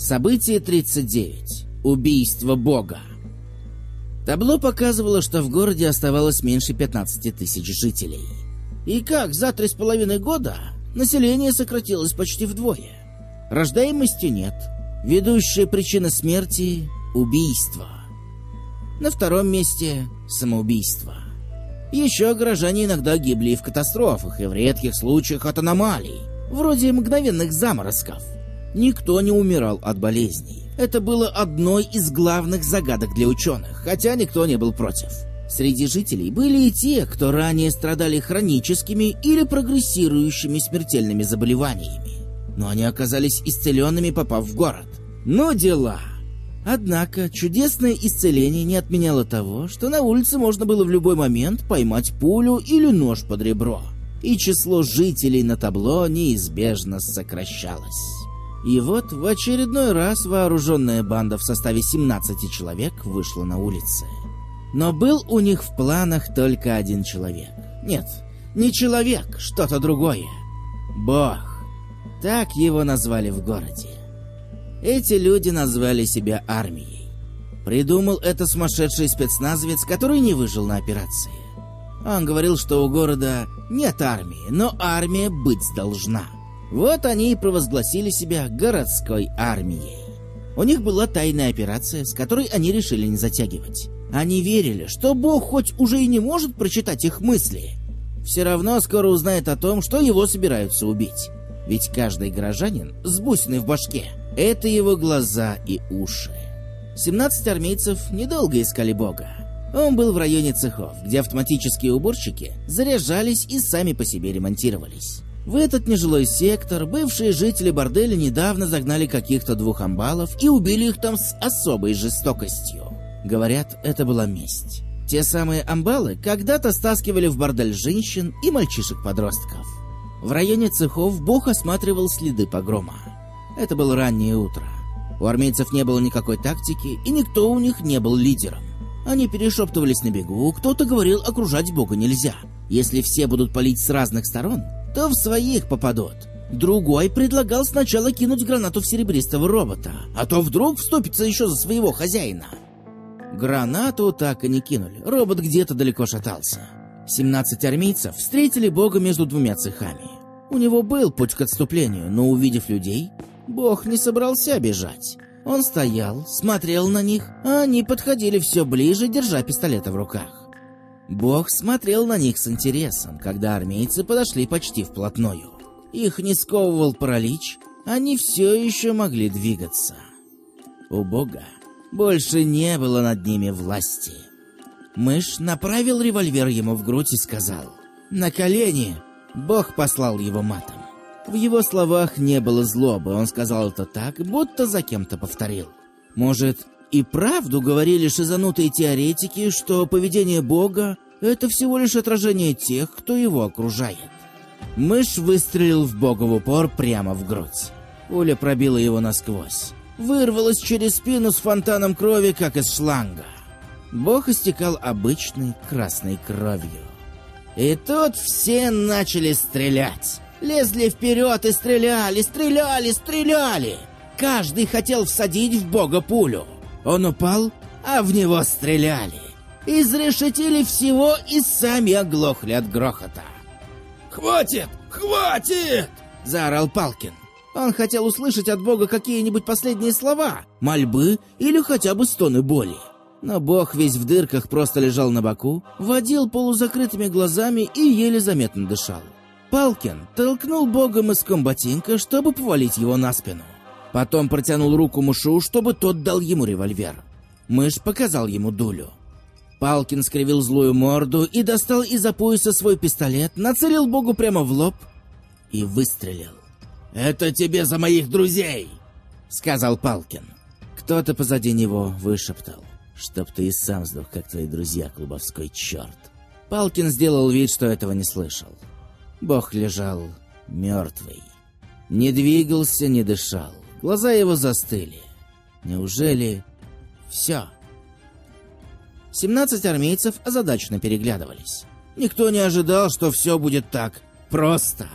Событие 39. Убийство Бога. Табло показывало, что в городе оставалось меньше 15 тысяч жителей. И как за три с половиной года население сократилось почти вдвое. Рождаемости нет. Ведущая причина смерти – убийство. На втором месте – самоубийство. Еще горожане иногда гибли и в катастрофах, и в редких случаях от аномалий, вроде мгновенных заморозков – Никто не умирал от болезней. Это было одной из главных загадок для ученых, хотя никто не был против. Среди жителей были и те, кто ранее страдали хроническими или прогрессирующими смертельными заболеваниями. Но они оказались исцеленными, попав в город. Но дела! Однако чудесное исцеление не отменяло того, что на улице можно было в любой момент поймать пулю или нож под ребро. И число жителей на табло неизбежно сокращалось. И вот в очередной раз вооруженная банда в составе 17 человек вышла на улицы. Но был у них в планах только один человек. Нет, не человек, что-то другое. Бог. Так его назвали в городе. Эти люди назвали себя армией. Придумал это сумасшедший спецназовец, который не выжил на операции. Он говорил, что у города нет армии, но армия быть должна. Вот они и провозгласили себя городской армией. У них была тайная операция, с которой они решили не затягивать. Они верили, что Бог хоть уже и не может прочитать их мысли, все равно скоро узнает о том, что его собираются убить. Ведь каждый горожанин с бусиной в башке — это его глаза и уши. 17 армейцев недолго искали Бога. Он был в районе цехов, где автоматические уборщики заряжались и сами по себе ремонтировались. В этот нежилой сектор бывшие жители борделя недавно загнали каких-то двух амбалов и убили их там с особой жестокостью. Говорят, это была месть. Те самые амбалы когда-то стаскивали в бордель женщин и мальчишек-подростков. В районе цехов Бог осматривал следы погрома. Это было раннее утро. У армейцев не было никакой тактики, и никто у них не был лидером. Они перешептывались на бегу, кто-то говорил, окружать Бога нельзя. Если все будут палить с разных сторон, то в своих попадут. Другой предлагал сначала кинуть гранату в серебристого робота, а то вдруг вступится еще за своего хозяина. Гранату так и не кинули, робот где-то далеко шатался. 17 армейцев встретили бога между двумя цехами. У него был путь к отступлению, но увидев людей, бог не собрался бежать. Он стоял, смотрел на них, а они подходили все ближе, держа пистолеты в руках. Бог смотрел на них с интересом, когда армейцы подошли почти вплотную. Их не сковывал паралич, они все еще могли двигаться. У Бога больше не было над ними власти. Мышь направил револьвер ему в грудь и сказал «На колени!» Бог послал его матом. В его словах не было злобы, он сказал это так, будто за кем-то повторил. Может, и правду говорили шизанутые теоретики, что поведение Бога — это всего лишь отражение тех, кто его окружает. Мышь выстрелил в Бога в упор прямо в грудь. Пуля пробила его насквозь. Вырвалась через спину с фонтаном крови, как из шланга. Бог истекал обычной красной кровью. И тут все начали стрелять. Лезли вперед и стреляли, стреляли, стреляли. Каждый хотел всадить в Бога пулю. Он упал, а в него стреляли. Изрешетили всего и сами оглохли от грохота. «Хватит! Хватит!» — заорал Палкин. Он хотел услышать от Бога какие-нибудь последние слова, мольбы или хотя бы стоны боли. Но Бог весь в дырках просто лежал на боку, водил полузакрытыми глазами и еле заметно дышал. Палкин толкнул Бога мыском ботинка, чтобы повалить его на спину. Потом протянул руку мышу, чтобы тот дал ему револьвер. Мышь показал ему дулю. Палкин скривил злую морду и достал из-за пояса свой пистолет, нацелил Богу прямо в лоб и выстрелил. «Это тебе за моих друзей!» — сказал Палкин. Кто-то позади него вышептал. «Чтоб ты и сам сдох, как твои друзья, клубовской черт!» Палкин сделал вид, что этого не слышал. Бог лежал мертвый. Не двигался, не дышал. Глаза его застыли. Неужели все? Семнадцать армейцев озадаченно переглядывались. Никто не ожидал, что все будет так просто.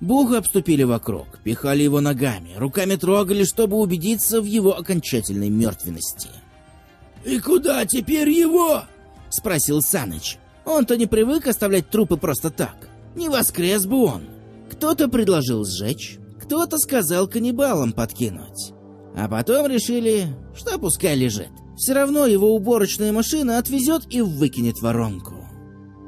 Бога обступили вокруг, пихали его ногами, руками трогали, чтобы убедиться в его окончательной мертвенности. «И куда теперь его?» — спросил Саныч. Он-то не привык оставлять трупы просто так. Не воскрес бы он. Кто-то предложил сжечь, кто-то сказал каннибалам подкинуть. А потом решили, что пускай лежит. Все равно его уборочная машина отвезет и выкинет воронку.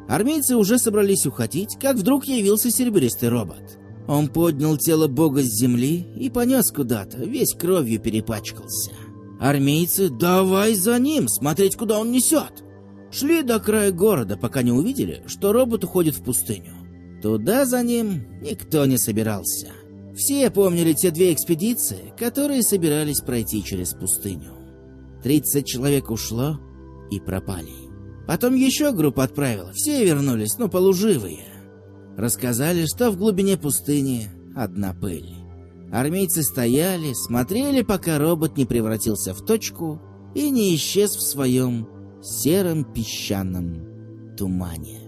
Армейцы уже собрались уходить, как вдруг явился серебристый робот. Он поднял тело бога с земли и понес куда-то, весь кровью перепачкался. Армейцы «давай за ним, смотреть, куда он несет!» Шли до края города, пока не увидели, что робот уходит в пустыню. Туда за ним никто не собирался. Все помнили те две экспедиции, которые собирались пройти через пустыню. Тридцать человек ушло и пропали. Потом еще группа отправила, все вернулись, но полуживые. Рассказали, что в глубине пустыни одна пыль. Армейцы стояли, смотрели, пока робот не превратился в точку и не исчез в своем сером песчаном тумане.